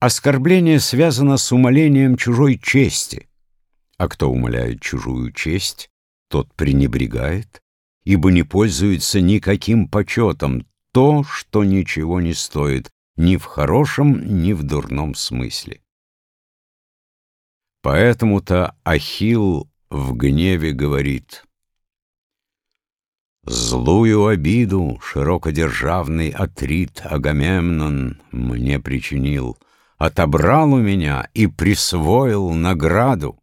Оскорбление связано с умолением чужой чести, а кто умоляет чужую честь, тот пренебрегает, ибо не пользуется никаким почетом то, что ничего не стоит, ни в хорошем, ни в дурном смысле. Поэтому-то Ахилл в гневе говорит «Злую обиду широкодержавный Атрит Агамемнон мне причинил, отобрал у меня и присвоил награду».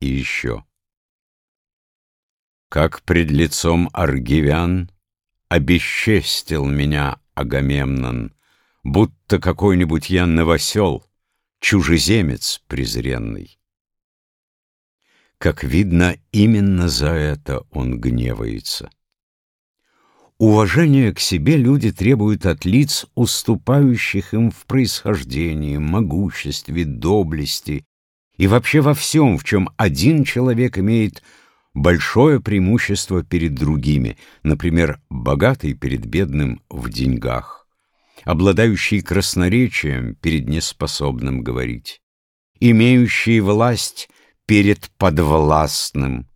И еще. Как пред лицом аргивян обесчестил меня Агамемнон, будто какой-нибудь я новосел, чужеземец презренный. Как видно, именно за это он гневается. Уважение к себе люди требуют от лиц, уступающих им в происхождении, могуществе, доблести. И вообще во всем, в чем один человек имеет большое преимущество перед другими, например, богатый перед бедным в деньгах, обладающий красноречием перед неспособным говорить, имеющий власть перед подвластным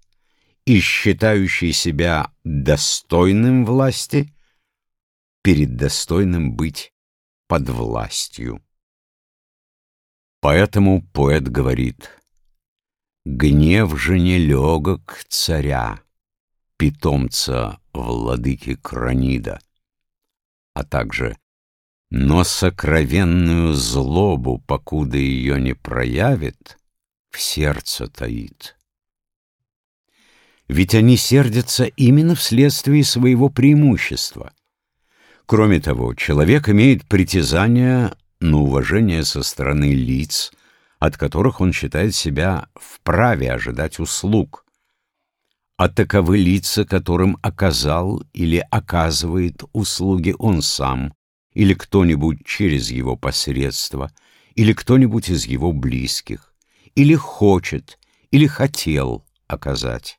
и считающий себя достойным власти перед достойным быть под властью. Поэтому поэт говорит «Гнев же не легок царя, питомца владыки Кранида, а также но сокровенную злобу, покуда ее не проявит, в сердце таит. Ведь они сердятся именно вследствие своего преимущества. Кроме того, человек имеет притязания на уважение со стороны лиц, от которых он считает себя вправе ожидать услуг, а таковы лица, которым оказал или оказывает услуги он сам, или кто-нибудь через его посредство, или кто-нибудь из его близких, или хочет, или хотел оказать.